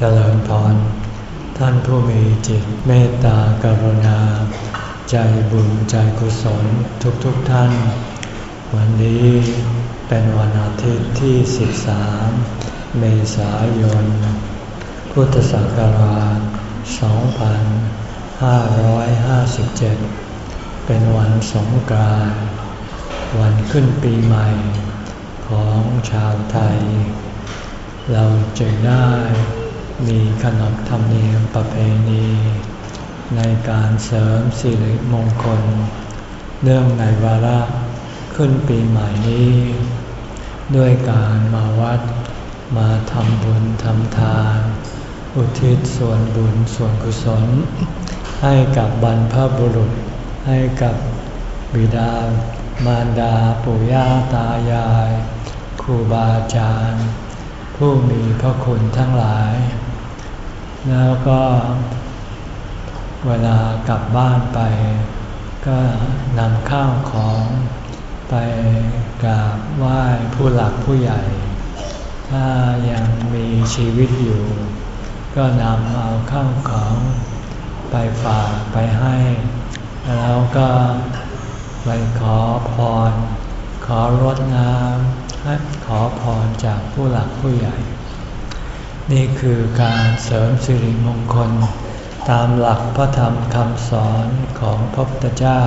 เจริญพร ท่านผู้มีจิตเมตตากรุณา ใจบุญใจกุศลทุกๆทท่าน วันนี้เป็นวันอาทิตย์ที่ 13 เมษายน พุทธศักราช 2557 เป็นวันสงกรานต์วันขึ้นปีใหม่ของชาวไทย เราจึงได้ มีขนบธรรมเนียมประเพณี ในการเสริมสิริมงคล เนื่องในวาระขึ้นปีใหม่นี้ ด้วยการมาวัดมาทำบุญทำทาน อุทิศส่วนบุญส่วนกุศล ให้กับบรรพบุรุษ ให้กับบิดามารดาปู่ย่าตายาย ครูบาอาจารย์ ผู้มีพระคุณทั้งหลาย แล้วก็เวลากลับบ้านไป ก็นำข้าวของไปกราบไหว้ผู้หลักผู้ใหญ่ ถ้ายังมีชีวิตอยู่ ก็นำเอาข้าวของไปฝากไปให้ แล้วก็ไปขอพร ขอรดน้ำขอพรจากผู้หลักผู้ใหญ่ นี่คือการเสริมสิริมงคล ตามหลักพระธรรมคำสอนของพระพุทธเจ้า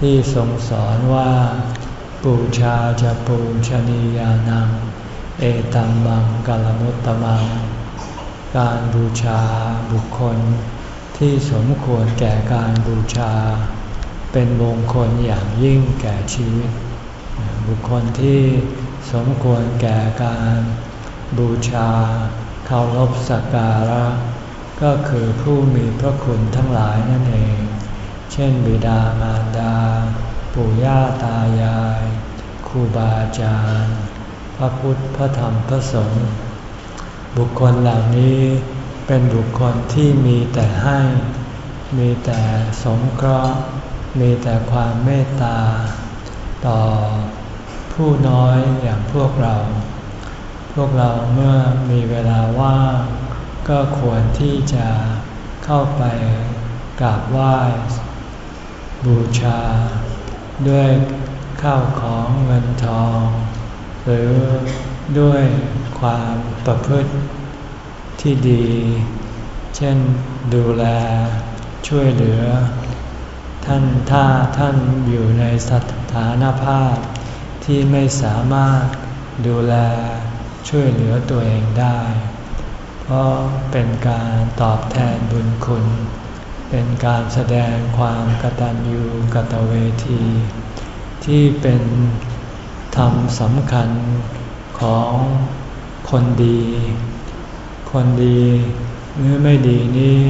ที่ทรงสอนว่า ปูชาจะปูชนียานัง เอตัมมังกลมุตตมัง การบูชาบุคคล ที่สมควรแก่การบูชา เป็นมงคลอย่างยิ่งแก่ชีวิต บุคคลที่สมควรแก่การบูชา เคารพสักการะ ก็คือผู้มีพระคุณทั้งหลายนั่นเอง เช่น บิดามารดา ปู่ย่าตายายครูบาอาจารย์ พระพุทธ พระธรรม พระสงฆ์ บุคคลเหล่านี้เป็นบุคคลที่มีแต่ให้ มีแต่สงเคราะห์ มีแต่ความเมตตา ต่อผู้น้อยอย่างพวกเรา วกเราเมื่อมีเวลาว่าง ก็ควรที่จะเข้าไปกราบไหว้บูชา ด้วยข้าวของเงินทอง หรือด้วยความประพฤติที่ดี เช่นดูแลช่วยเหลือ ท่านถ้าท่านอยู่ในสถานภาพที่ไม่สามารถดูแล ช่วยเหลือตัวเองได้ เพราะเป็นการตอบแทนบุญคุณ เป็นการแสดงความกตัญญูกตเวที ที่เป็นธรรมสำคัญของคนดี คนดีหรือไม่ดีนี้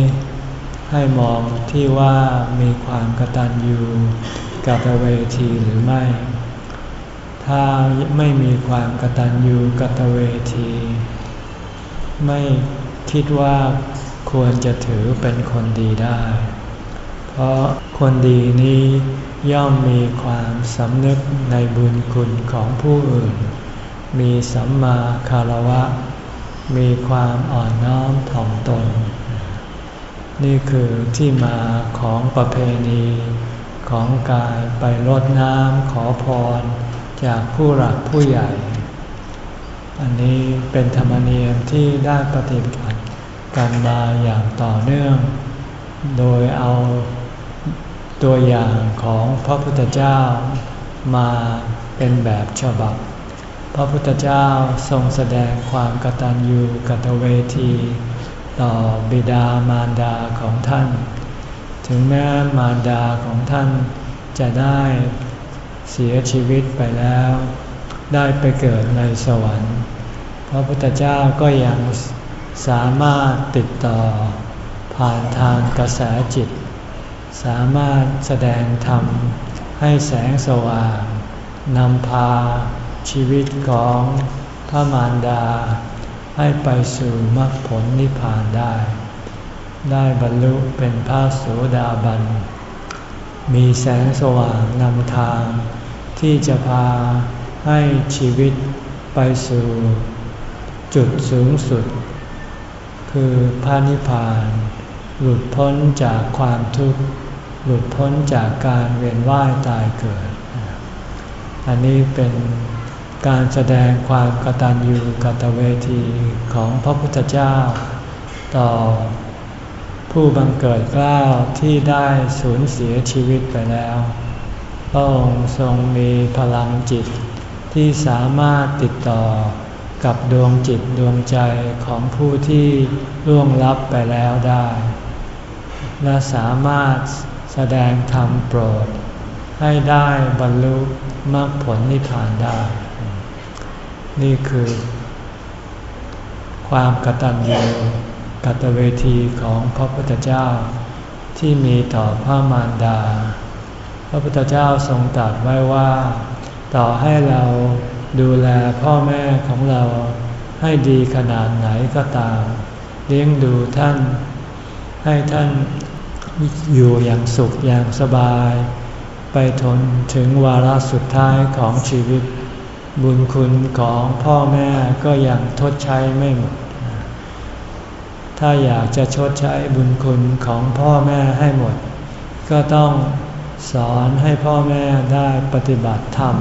ให้มองที่ว่ามีความกตัญญูกตเวทีหรือไม่ ถ้าไม่มีความกตัญญูกตเวที ไม่คิดว่าควรจะถือเป็นคนดีได้ เพราะคนดีนี้ย่อมมีความสำนึกในบุญคุณของผู้อื่น มีสัมมาคารวะ มีความอ่อนน้อมถ่อมตน นี่คือที่มาของประเพณีของการไปรดน้ำขอพร จากผู้หลักผู้ใหญ่ อันนี้เป็นธรรมเนียมที่ได้ปฏิบัติกันมาอย่างต่อเนื่อง โดยเอาตัวอย่างของพระพุทธเจ้ามาเป็นแบบฉบับ พระพุทธเจ้าทรงแสดงความกตัญญูกตเวที ต่อบิดามารดาของท่าน ถึงแม้มารดาของท่านจะได้ เสียชีวิตไปแล้ว ได้ไปเกิดในสวรรค์ พระพุทธเจ้าก็ยังสามารถติดต่อ ผ่านทางกระแสจิต สามารถแสดงธรรมให้แสงสว่างนำพาชีวิตของพระมารดา ให้ไปสู่มรรคผลนิพพานได้ ได้บรรลุเป็นพระโสดาบัน มีแสงสว่างนำทาง ที่จะพาให้ชีวิตไปสู่ จุดสูงสุด คือพระนิพพาน หลุดพ้นจากความทุกข์ หลุดพ้นจากการเวียนว่ายตายเกิด อันนี้เป็นการแสดงความกตัญญูกตเวทีของพระพุทธเจ้า ต่อผู้บังเกิดกล้าวที่ได้สูญเสียชีวิตไปแล้ว พระองค์ทรงมีพลังจิตที่สามารถติดต่อกับดวงจิตดวงใจของผู้ที่ล่วงลับไปแล้วได้ และสามารถแสดงธรรมโปรด ให้ได้บรรลุมรรคผลนิพพานได้ นี่คือ ความกตัญญูกตเวทีของพระพุทธเจ้าที่มีต่อพระมารดา พระพุทธเจ้าทรงตรัสไว้ว่า ต่อให้เราดูแลพ่อแม่ของเราให้ดีขนาดไหนก็ตาม เลี้ยงดูท่าน ให้ท่านอยู่อย่างสุขอย่างสบาย ไปทนถึงวาระสุดท้ายของชีวิต บุญคุณของพ่อแม่ก็ยังทดใช้ไม่หมด ถ้าอยากจะชดใช้บุญคุณของพ่อแม่ให้หมด ก็ต้อง สอนให้พ่อแม่ได้ปฏิบัติธรรม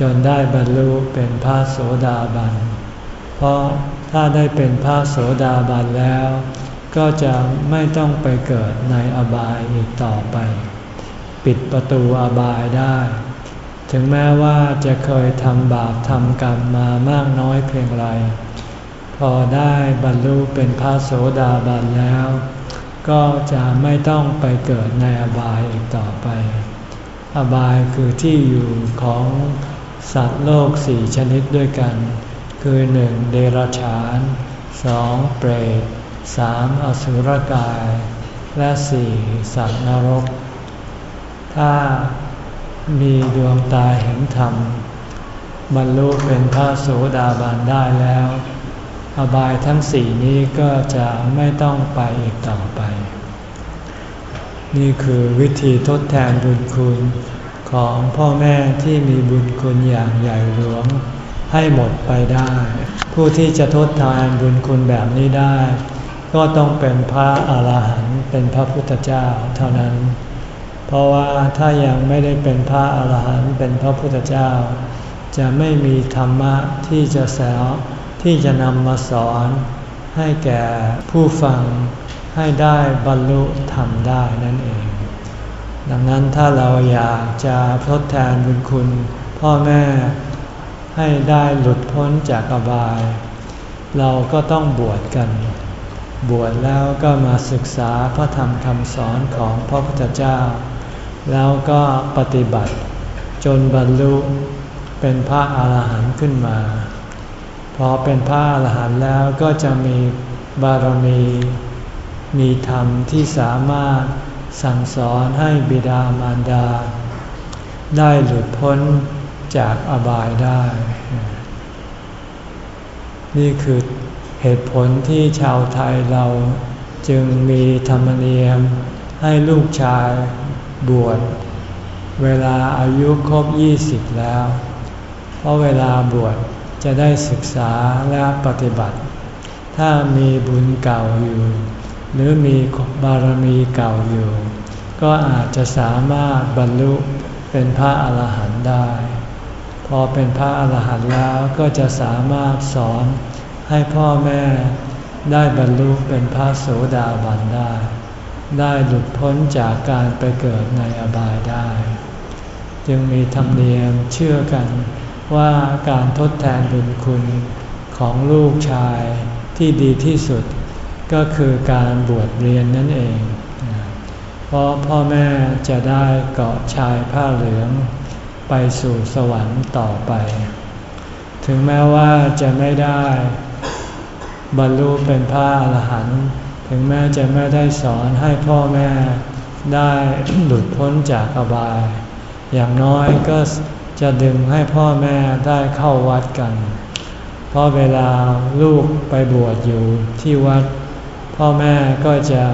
จนได้บรรลุเป็นพระโสดาบัน เพราะถ้าได้เป็นพระโสดาบันแล้ว ก็จะไม่ต้องไปเกิดในอบายอีกต่อไป ปิดประตูอบายได้ ถึงแม้ว่าจะเคยทำบาปทำกรรมมามากน้อยเพียงไร พอได้บรรลุเป็นพระโสดาบันแล้ว ก็จะไม่ต้องไปเกิดในอบายอีกต่อไป อบายคือที่อยู่ของสัตว์โลกสี่ชนิดด้วยกัน คือหนึ่งเดรัจฉานสองเปรตสามอสุรกาย และสี่สัตว์นรก ถ้ามีดวงตาเห็นธรรมบรรลุเป็นพระโสดาบันได้แล้ว อบายทั้งสี่นี้ก็จะไม่ต้องไปอีกต่อไป นี่คือวิธีทดแทนบุญคุณของพ่อแม่ที่มีบุญคุณอย่างใหญ่หลวง ให้หมดไปได้ ผู้ที่จะทดแทนบุญคุณแบบนี้ได้ ก็ต้องเป็นพระอาหารหันต์เป็นพระพุทธเจ้าเท่านั้น เพราะว่าถ้ายังไม่ได้เป็นพระอาหารหันต์เป็นพระพุทธเจ้า จะไม่มีธรรมะที่จะแสว ที่จะนำมาสอนให้แก่ผู้ฟังให้ได้บรรลุธรรมได้นั่นเอง ดังนั้นถ้าเราอยากจะทดแทนบุญคุณ พ่อแม่ให้ได้หลุดพ้นจากอบาย เราก็ต้องบวชกัน บวชแล้วก็มาศึกษาพระธรรมคำสอนของพระพุทธเจ้า แล้วก็ปฏิบัติจนบรรลุเป็นพระอาหารหันต์ขึ้นมา พอเป็นพระอารหันต์แล้วก็จะมีบารมี มีธรรมที่สามารถสั่งสอนให้บิดามารดา ได้หลุดพ้นจากอบายได้ นี่คือเหตุผลที่ชาวไทยเราจึงมีธรรมเนียมให้ลูกชายบวชเวลาอายุครบ 20 แล้ว เพราะเวลาบวช จะได้ศึกษาและปฏิบัติ ถ้ามีบุญเก่าอยู่ หรือมีบารมีเก่าอยู่ ก็อาจจะสามารถบรรลุเป็นพระอาหารหันต์ได้ พอเป็นพระอาหารหันต์แล้วก็จะสามารถสอนให้พ่อแม่ได้บรรลุเป็นพระโสดาบันได้ ได้หลุดพ้นจากการไปเกิดในอบายได้ จึงมีธรรมเนียมเชื่อกัน ว่าการทดแทนบุญคุณของลูกชายที่ดีที่สุด ก็คือการบวชเรียนนั่นเอง เพราะพ่อแม่จะได้เกาะชายผ้าเหลือง ไปสู่สวรรค์ต่อไป ถึงแม้ว่าจะไม่ได้บรรลุเป็นพระอรหันต์ถึงแม้จะไม่ได้สอนให้พ่อแม่ได้หลุดพ้นจากอบาย อย่างน้อยก็ จะดึงให้พ่อแม่ได้เข้าวัดกัน เพราะเวลาลูกไปบวชอยู่ที่วัด พ่อแม่ก็จะ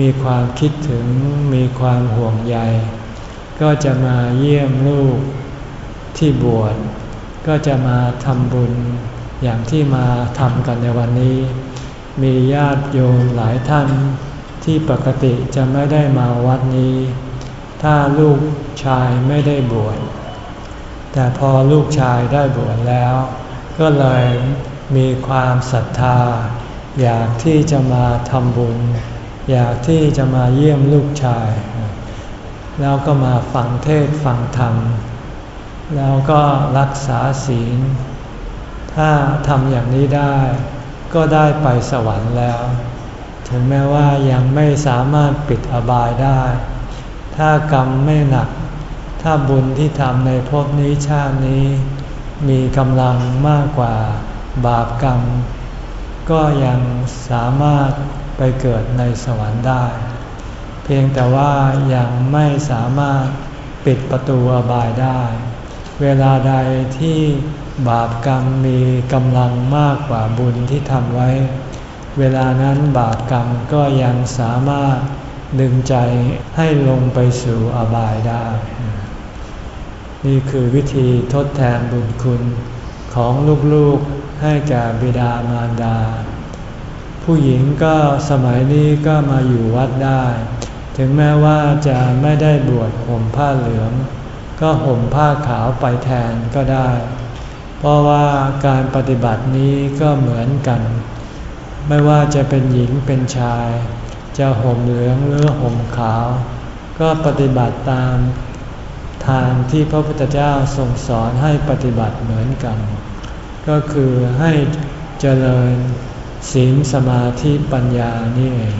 มีความคิดถึงมีความห่วงใย ก็จะมาเยี่ยมลูกที่บวช ก็จะมาทำบุญอย่างที่มาทำกันในวันนี้ มีญาติโยมหลายท่านที่ปกติจะไม่ได้มาวัดนี้ ถ้าลูกชายไม่ได้บวช แต่พอลูกชายได้บวชแล้ว ก็เลยมีความศรัทธา อยากที่จะมาทำบุญ อยากที่จะมาเยี่ยมลูกชาย แล้วก็มาฟังเทศฟังธรรม แล้วก็รักษาศีล ถ้าทำอย่างนี้ได้ ก็ได้ไปสวรรค์แล้ว ถึงแม้ว่ายังไม่สามารถปิดอบายได้ ถ้ากรรมไม่หนัก ถ้าบุญที่ทำในภพนี้ชาตินี้ มีกำลังมากกว่าบาปกรรม ก็ยังสามารถไปเกิดในสวรรค์ได้ เพียงแต่ว่ายังไม่สามารถปิดประตูอบายได้ เวลาใดที่บาปกรรมมีกำลังมากกว่าบุญที่ทำไว้ เวลานั้นบาปกรรมก็ยังสามารถดึงใจให้ลงไปสู่อบายได้ นี่คือวิธีทดแทนบุญคุณของลูกๆให้แก่บิดามารดา ผู้หญิงก็สมัยนี้ก็มาอยู่วัดได้ ถึงแม้ว่าจะไม่ได้บวชห่มผ้าเหลือง ก็ห่มผ้าขาวไปแทนก็ได้ เพราะว่าการปฏิบัตินี้ก็เหมือนกัน ไม่ว่าจะเป็นหญิงเป็นชาย จะห่มเหลืองหรือห่มขาว ก็ปฏิบัติตาม ทางที่พระพุทธเจ้าทรงสอนให้ปฏิบัติเหมือนกัน ก็คือให้เจริญศีลสมาธิปัญญานี่เอง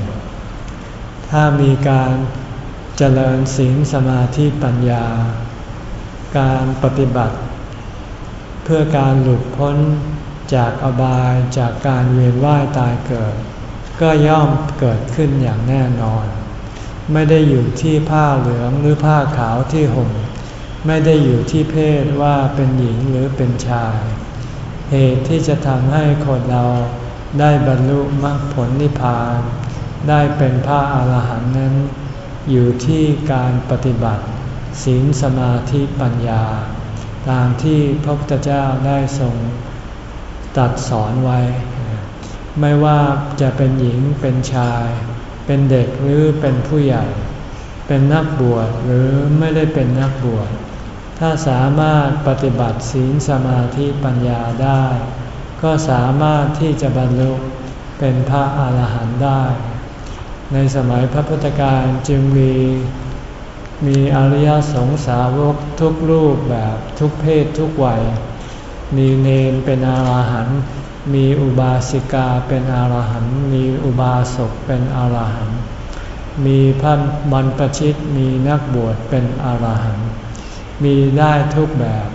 ถ้ามีการเจริญศีลสมาธิปัญญา การปฏิบัติ เพื่อการหลุดพ้นจากอบายจากการเวียนว่ายตายเกิด ก็ย่อมเกิดขึ้นอย่างแน่นอน ไม่ได้อยู่ที่ผ้าเหลืองหรือผ้าขาวที่ห่ม ไม่ได้อยู่ที่เพศว่าเป็นหญิงหรือเป็นชาย เหตุที่จะทำให้คนเราได้บรรลุมรรคผลนิพพาน ได้เป็นพระอาหารหันต์นั้น อยู่ที่การปฏิบัติ ศีลสมาธิปัญญา ตามที่พระพุทธเจ้าได้ทรงตัดสอนไว้ ไม่ว่าจะเป็นหญิงเป็นชาย เป็นเด็กหรือเป็นผู้ใหญ่ เป็นนักบวชหรือไม่ได้เป็นนักบวช ถ้าสามารถปฏิบัติศีลสมาธิปัญญาได้ ก็สามารถที่จะบรรลุเป็นพระอาหารหันต์ได้ ในสมัยพระพุทธการจึงมีมีอริยสงสาวกทุกรูปแบบทุกเพศทุกวัย มีเนนเป็นอาหารหันต์ มีอุบาสิกาเป็นอาหารหันต์ มีอุบาสกเป็นอาหารหันต์ มีพระบรรพชิตมีนักบวชเป็นอาหารหันต์มีได้ทุกแบบ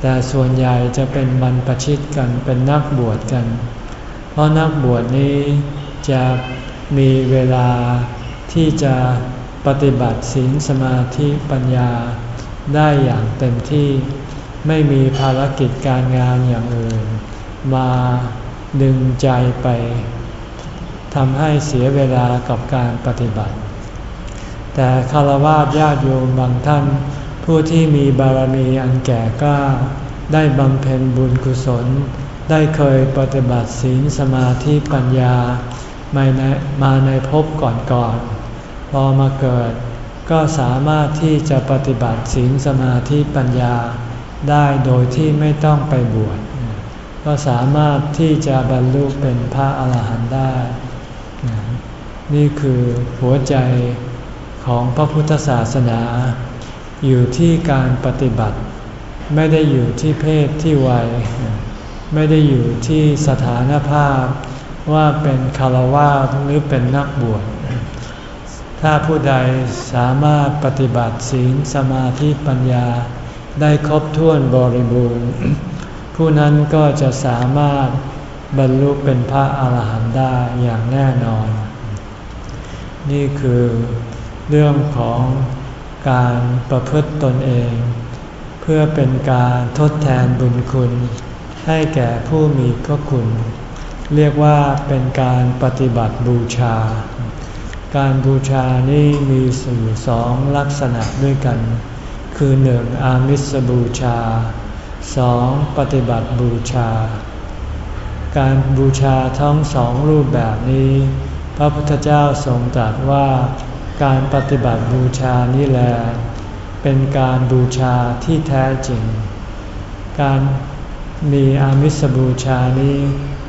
แต่ส่วนใหญ่จะเป็นบรรพชิตกันเป็นนักบวชกัน เพราะนักบวชนี้จะมีเวลาที่จะปฏิบัติศีลสมาธิปัญญาได้อย่างเต็มที่ไม่มีภารกิจการงานอย่างอื่น มาดึงใจไป ทำให้เสียเวลากับการปฏิบัติ แต่คารวะญาติโยมบางท่าน ผู้ที่มีบารมีอันแก่กล้า ได้บำเพ็ญบุญกุศล ได้เคยปฏิบัติศีลสมาธิปัญญามาในมาในภพก่อนๆพอมาเกิดก็สามารถที่จะปฏิบัติศีลสมาธิปัญญาได้โดยที่ไม่ต้องไปบวช ก็สามารถที่จะบรรลุเป็นพระอาหารหันต์ได้ นี่คือหัวใจของพระพุทธศาสนา อยู่ที่การปฏิบัติ ไม่ได้อยู่ที่เพศที่วัย ไม่ได้อยู่ที่สถานภาพว่าเป็นคารวะหรือเป็นนักบวชถ้าผู้ใดสามารถปฏิบัติศีลสมาธิปัญญาได้ครบถ้วนบริบูรณ์ ผู้นั้นก็จะสามารถ บรรลุเป็นพระอาหารหันต์ได้อย่างแน่นอน นี่คือเรื่องของการประพฤติตนเอง เพื่อเป็นการทดแทนบุญคุณ ให้แก่ผู้มีพระคุณ เรียกว่าเป็นการปฏิบัติบูชา การบูชานี่มีสู่สองลักษณะด้วยกัน คือหนึ่งอามิสบูชาสองปฏิบัติบูชา การบูชาทั้งสองรูปแบบนี้ พระพุทธเจ้าทรงตรัสว่าการปฏิบัติบูชานี่แหละเป็นการบูชาที่แท้จริง การมีอามิสบูชานี้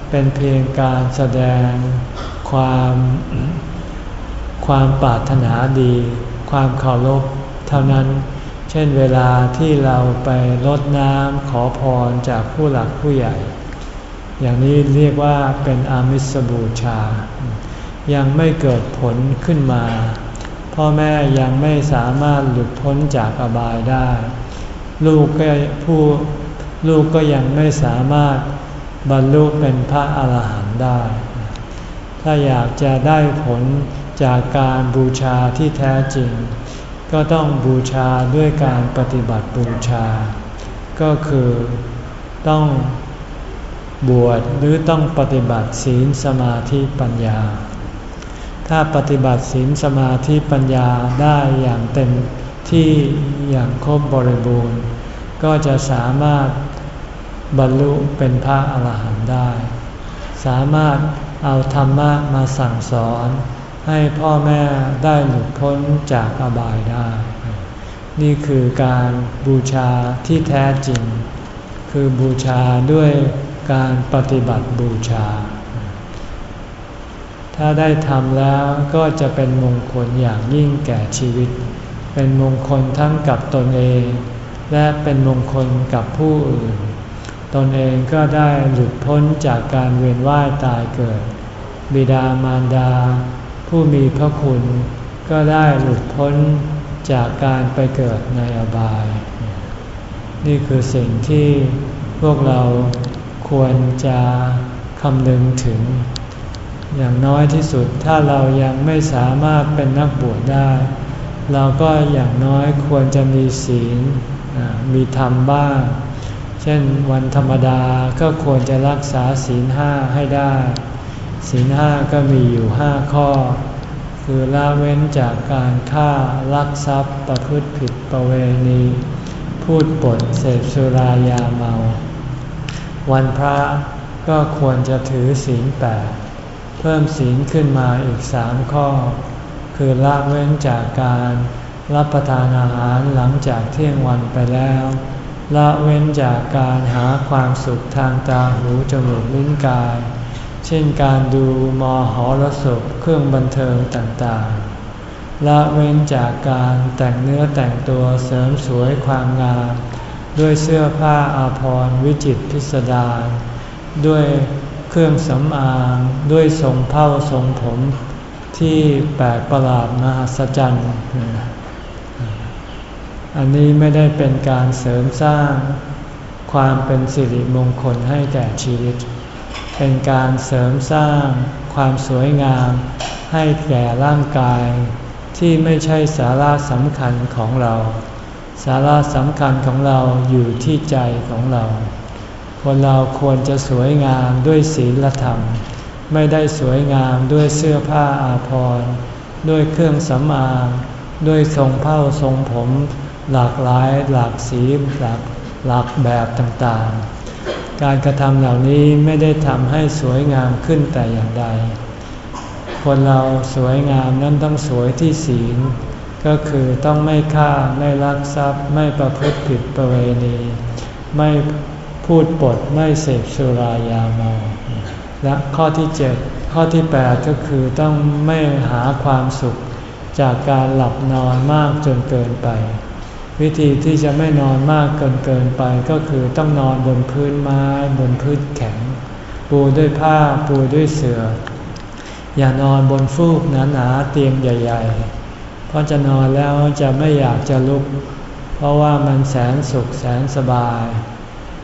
เป็นเพียงการแสดงความความปรารถนาดี ความเคารพเท่านั้น เช่นเวลาที่เราไปลดน้ำขอพรจากผู้หลักผู้ใหญ่ อย่างนี้เรียกว่าเป็นอามิสบูชา ยังไม่เกิดผลขึ้นมา พ่อแม่ยังไม่สามารถหลุดพ้นจากอบายได้ ลูกก็ผู้ลูกก็ยังไม่สามารถบรรลุเป็นพระอาหารหันต์ได้ ถ้าอยากจะได้ผลจากการบูชาที่แท้จริง ก็ต้องบูชาด้วยการปฏิบัติบูชา ก็คือต้อง บวชหรือต้องปฏิบัติศีลสมาธิปัญญา ถ้าปฏิบัติศีลสมาธิปัญญาได้อย่างเต็มที่อย่างครบบริบูรณ์ ก็จะสามารถบรรลุเป็นพระอาหารหันต์ได้ สามารถเอาธรรมะมาสั่งสอนให้พ่อแม่ได้หลุดพ้นจากอบายได้ นี่คือการบูชาที่แท้จริง คือบูชาด้วย การปฏิบัติบูชา ถ้าได้ทำแล้วก็จะเป็นมงคลอย่างยิ่งแก่ชีวิต เป็นมงคลทั้งกับตนเอง และเป็นมงคลกับผู้อื่น ตนเองก็ได้หลุดพ้นจากการเวียนว่ายตายเกิด บิดามารดา ผู้มีพระคุณ ก็ได้หลุดพ้นจากการไปเกิดในอบาย นี่คือสิ่งที่พวกเรา ควรจะคำนึงถึง อย่างน้อยที่สุดถ้าเรายังไม่สามารถเป็นนักบวชได้ เราก็อย่างน้อยควรจะมีศีลมีธรรมบ้าง เช่นวันธรรมดาก็ควรจะรักษาศีลห้าให้ได้ ศีลห้าก็มีอยู่ห้าข้อ คือละเว้นจากการฆ่าลักทรัพย์ประพฤติผิดประเวณี พูดปดเสพสุรายาเมา วันพระก็ควรจะถือศีลแปดเพิ่มศีลขึ้นมาอีกสามข้อ คือละเว้นจากการรับประทานอาหารหลังจากเที่ยงวันไปแล้ว ละเว้นจากการหาความสุขทางตาหูจมูกลิ้นกาย เช่นการดูมอหรสพเครื่องบันเทิงต่างๆ ละเว้นจากการแต่งเนื้อแต่งตัวเสริมสวยความงาม ด้วยเสื้อผ้าอาภรณ์วิจิตพิสดารด้วยเครื่องสำอางด้วยทรงเผ้าทรงผมที่แปลกประหลาดมหัศจรรย์อันนี้ไม่ได้เป็นการเสริมสร้างความเป็นสิริมงคลให้แก่ชีวิต เป็นการเสริมสร้างความสวยงามให้แก่ร่างกาย ที่ไม่ใช่สาระสำคัญของเรา สาระสำคัญของเราอยู่ที่ใจของเรา คนเราควรจะสวยงามด้วยศีลธรรม ไม่ได้สวยงามด้วยเสื้อผ้าอาภรณ์ด้วยเครื่องสำอางด้วยทรงเผ้าทรงผมหลากหลายหลากสีหลากหลากแบบต่างๆ การกระทำเหล่านี้ไม่ได้ทำให้สวยงามขึ้นแต่อย่างใด คนเราสวยงามนั้นต้องสวยที่ศีล ก็คือต้องไม่ฆ่าไม่ลักทรัพย์ ไม่ประพฤติผิดประเวณี ไม่พูดปดไม่เสพสุรายาเมาและข้อที่7ข้อที่8ก็คือต้องไม่หาความสุขจากการหลับนอนมากจนเกินไป วิธีที่จะไม่นอนมากเกินเกินไปก็คือต้องนอนบนพื้นไม้บนพื้นแข็ง ปูด้วยผ้าปูด้วยเสือ่ออย่านอนบนฟูกหนาๆเตียงใหญ่ ๆ เพราะจะนอนแล้วจะไม่อยากจะลุก เพราะว่ามันแสนสุขแสนสบาย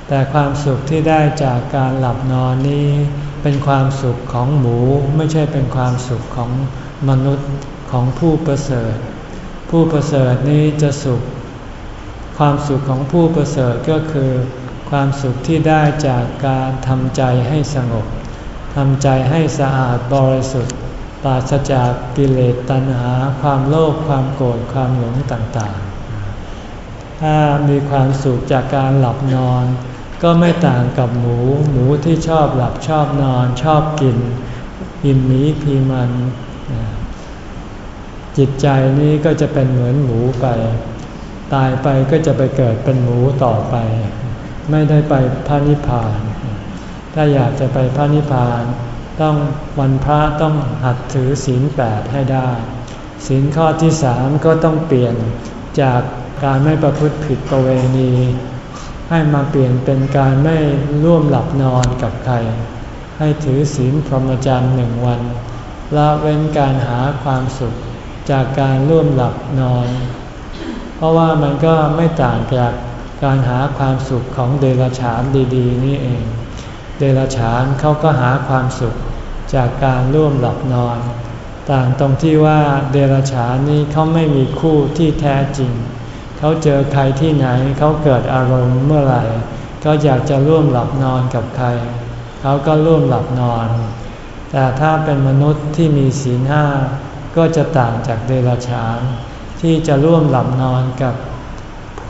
แต่ความสุขที่ได้จากการหลับนอนนี้ เป็นความสุขของหมูไม่ใช่เป็นความสุขของมนุษย์ของผู้ประเสริฐ ผู้ประเสริฐนี้จะสุข ความสุขของผู้ประเสริฐก็คือ ความสุขที่ได้จากการทำใจให้สงบทำใจให้สะอาดบริสุทธิ์ ปราศจากกิเลสตัณหา ความโลภความโกรธความหลงต่างๆ ถ้ามีความสุขจากการหลับนอน ก็ไม่ต่างกับหมู หมูที่ชอบหลับชอบนอนชอบกินอิ่มหมีพีมัน จิตใจนี้ก็จะเป็นเหมือนหมูไป ตายไปก็จะไปเกิดเป็นหมูต่อไป ไม่ได้ไปพระนิพพาน ถ้าอยากจะไปพระนิพพาน ต้องวันพระต้องหัดถือศีลแปดให้ได้ ศีลข้อที่สามก็ต้องเปลี่ยนจากการไม่ประพฤติผิดประเวณี ให้มาเปลี่ยนเป็นการไม่ร่วมหลับนอนกับใคร ให้ถือศีลพรหมจรรย์หนึ่งวันละเว้นการหาความสุขจากการร่วมหลับนอน เพราะว่ามันก็ไม่ต่างจากการหาความสุขของเดรัจฉานดี ๆ นี่เอง ดรัจฉานเขาก็หาความสุขจากการร่วมหลับนอน ต่างตรงที่ว่าเดรัจฉานนี้เขาไม่มีคู่ที่แท้จริง เขาเจอใครที่ไหนเขาเกิดอารมณ์เมื่อไหร่เขาอยากจะร่วมหลับนอนกับใคร เขาก็ร่วมหลับนอน แต่ถ้าเป็นมนุษย์ที่มีศีลห้าก็จะต่างจากเดรัจฉาน ที่จะร่วมหลับนอนกับ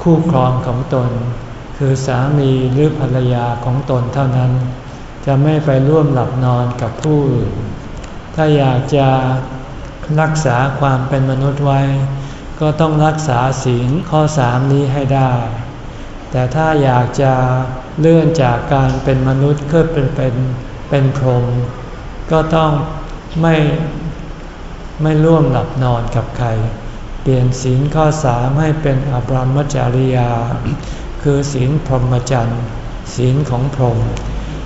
คู่ครองของตน คือสามีหรือภรรยาของตนเท่านั้น จะไม่ไปร่วมหลับนอนกับผู้อื่น ถ้าอยากจะรักษาความเป็นมนุษย์ไว้ ก็ต้องรักษาศีลข้อสามนี้ให้ได้ แต่ถ้าอยากจะเลื่อนจากการเป็นมนุษย์ขึ้นเป็นเป็นเป็นพรหมก็ต้องไม่ไม่ร่วมหลับนอนกับใคร เปลี่ยนศีลข้อสามให้เป็นอบรมจริยา คือศีลพรหมจรรย์ศีลของพรหม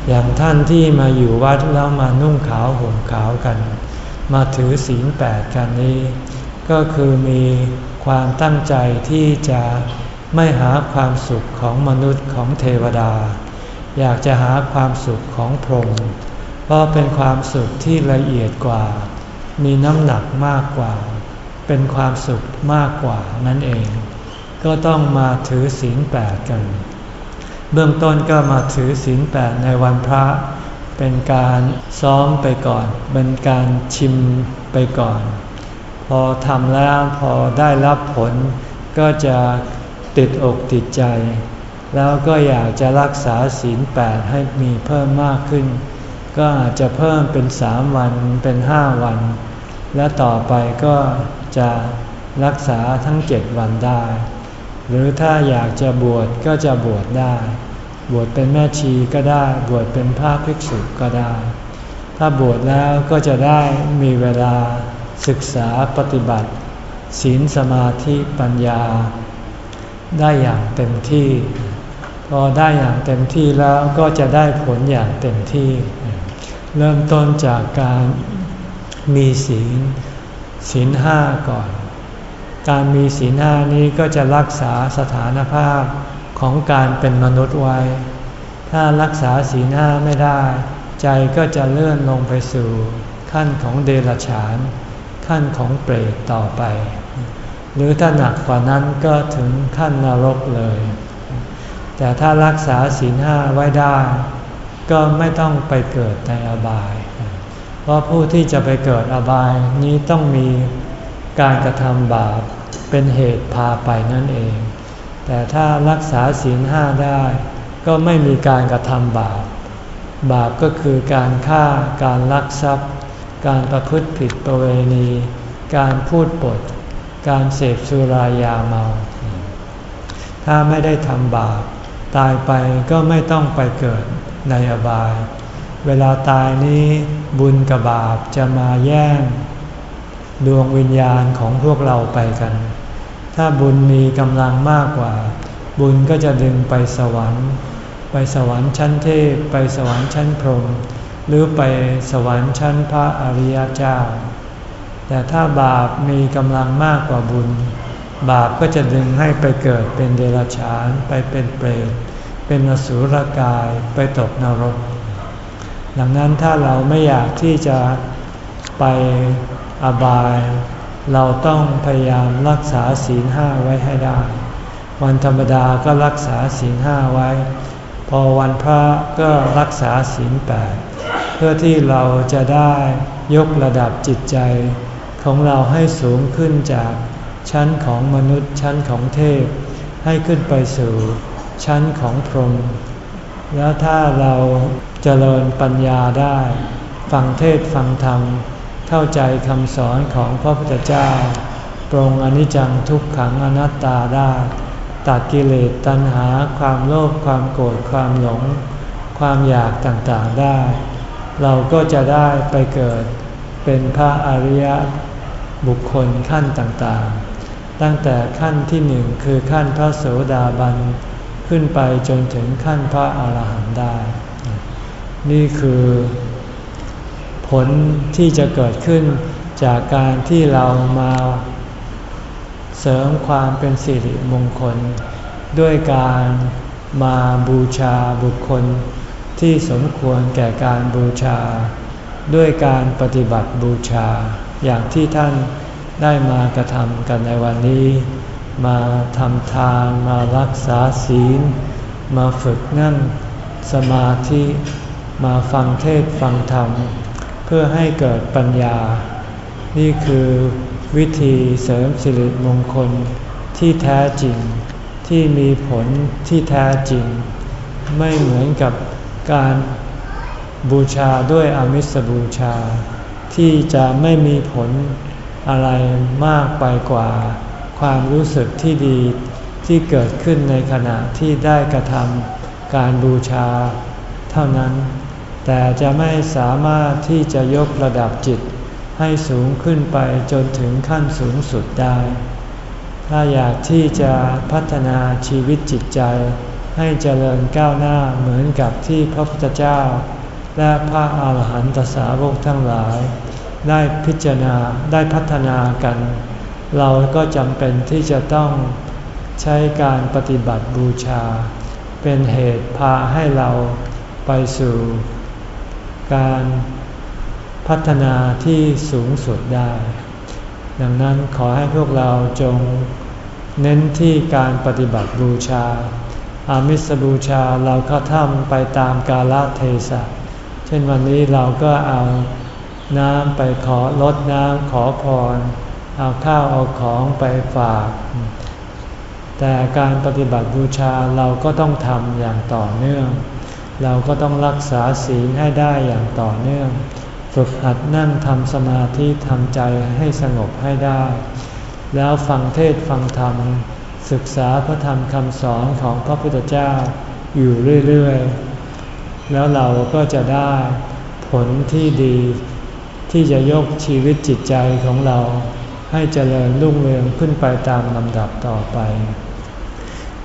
อย่างท่านที่มาอยู่วัดแล้วมานุ่งขาวห่มขาวกัน มาถือศีลแปดกันนี้ ก็คือมีความตั้งใจที่จะไม่หาความสุขของมนุษย์ของเทวดา อยากจะหาความสุขของพรหมเพราะเป็นความสุขที่ละเอียดกว่า มีน้ำหนักมากกว่า เป็นความสุขมากกว่านั่นเอง ก็ต้องมาถือศีลแปดกัน เบื้องต้นก็มาถือศีลแปดในวันพระ เป็นการซ้อมไปก่อน เป็นการชิมไปก่อน พอทำแล้วพอได้รับผล ก็จะติดอกติดใจ แล้วก็อยากจะรักษาศีลแปดให้มีเพิ่มมากขึ้น ก็อาจจะเพิ่มเป็นสามวันเป็นห้าวัน และต่อไปก็จะรักษาทั้งเจ็ดวันได้ หรือถ้าอยากจะบวชก็จะบวชได้ บวชเป็นแม่ชีก็ได้ บวชเป็นพระภิกษุก็ได้ ถ้าบวชแล้วก็จะได้มีเวลาศึกษาปฏิบัติ ศีลสมาธิปัญญา ได้อย่างเต็มที่ พอได้อย่างเต็มที่แล้วก็จะได้ผลอย่างเต็มที่ เริ่มต้นจากการมีศีลศีลห้าก่อน การมีศีลห้านี้ก็จะรักษาสถานภาพของการเป็นมนุษย์ไว้ ถ้ารักษาศีลห้าไม่ได้ ใจก็จะเลื่อนลงไปสู่ขั้นของเดรัจฉาน ขั้นของเปรตต่อไป หรือถ้าหนักกว่านั้นก็ถึงขั้นนรกเลย แต่ถ้ารักษาศีลห้าไว้ได้ ก็ไม่ต้องไปเกิดในอบาย เพราะผู้ที่จะไปเกิดอบายนี้ต้องมีการกระทำบาป เป็นเหตุพาไปนั่นเอง แต่ถ้ารักษาศีลห้าได้ ก็ไม่มีการกระทำบาป บาปก็คือการฆ่าการลักทรัพย์ การประพฤติผิดประเวณี การพูดปด การเสพสุรายาเมา ถ้าไม่ได้ทำบาป ตายไปก็ไม่ต้องไปเกิดในอบาย เวลาตายนี้บุญกับบาปจะมาแย่งดวงวิญญาณของพวกเราไปกัน ถ้าบุญมีกำลังมากกว่า บุญก็จะดึงไปสวรรค์ ไปสวรรค์ชั้นเทพ ไปสวรรค์ชั้นพรหมหรือไปสวรรค์ชั้นพระอริยเจ้า แต่ถ้าบาปมีกำลังมากกว่าบุญ บาปก็จะดึงให้ไปเกิดเป็นเดรัจฉาน ไปเป็นเปรต เป็นอสุรกาย ไปตกนรก ดังนั้นถ้าเราไม่อยากที่จะไปอบาย เราต้องพยายามรักษาศีลห้าไว้ให้ได้ วันธรรมดาก็รักษาศีลห้าไว้ พอวันพระก็รักษาศีลแปดเพื่อที่เราจะได้ยกระดับจิตใจ ของเราให้สูงขึ้นจากชั้นของมนุษย์ชั้นของเทพ ให้ขึ้นไปสู่ชั้นของพรหมแล้วถ้าเราเจริญปัญญาได้ ฟังเทศฟังธรรม เข้าใจคำสอนของพระพุทธเจ้า ปรงอนิจจังทุกขังอนัตตาได้ ตัดกิเลสตัณหาความโลภความโกรธความหลง ความอยากต่างๆได้ เราก็จะได้ไปเกิดเป็นพระอริยบุคคลขั้นต่างๆ ตั้งแต่ขั้นที่หนึ่งคือขั้นพระโสดาบันขึ้นไปจนถึงขั้นพระอาหารหันต์ได้ นี่คือ ผลที่จะเกิดขึ้นจากการที่เรามาเสริมความเป็นสิริมงคล ด้วยการมาบูชาบุคคลที่สมควรแก่การบูชา ด้วยการปฏิบัติบูชา อย่างที่ท่านได้มากระทำกันในวันนี้ มาทำทานมารักษาศีล มาฝึกนั่งสมาธิ มาฟังเทศฟังธรรม เพื่อให้เกิดปัญญา นี่คือวิธีเสริมสิริมงคลที่แท้จริง ที่มีผลที่แท้จริง ไม่เหมือนกับการบูชาด้วยอมิสบูชา ที่จะไม่มีผลอะไรมากไปกว่า ความรู้สึกที่ดีที่เกิดขึ้นในขณะที่ได้กระทำการบูชา เท่านั้น แต่จะไม่สามารถที่จะยกระดับจิตให้สูงขึ้นไปจนถึงขั้นสูงสุดได้ ถ้าอยากที่จะพัฒนาชีวิตจิตใจ ให้เจริญก้าวหน้าเหมือนกับที่พระพุทธเจ้า และพระอาหารหันตสาวกทั้งหลาย ได้พิจารณาได้พัฒนากัน เราก็จำเป็นที่จะต้องใช้การปฏิบัติบูชา เป็นเหตุพาให้เราไปสู่ การพัฒนาที่สูงสุดได้ ดังนั้นขอให้พวกเราจงเน้นที่การปฏิบัติบูชา อามิสบูชาเราก็ทำไปตามกาลเทศะ เช่นวันนี้เราก็เอาน้ำไปขอลดน้ำขอพร เอาข้าวเอาของไปฝาก แต่การปฏิบัติบูชาเราก็ต้องทำอย่างต่อเนื่อง เราก็ต้องรักษาศีลให้ได้อย่างต่อเนื่อง ฝึกหัดนั่งทำสมาธิทำใจให้สงบให้ได้ แล้วฟังเทศฟังธรรม ศึกษาพระธรรมคำสอนของพระพุทธเจ้าอยู่เรื่อยๆ แล้วเราก็จะได้ผลที่ดี ที่จะยกชีวิตจิตใจของเรา ให้เจริญรุ่งเรืองขึ้นไปตามลำดับต่อไป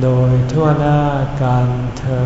โดยทั่วหน้ากันเธอ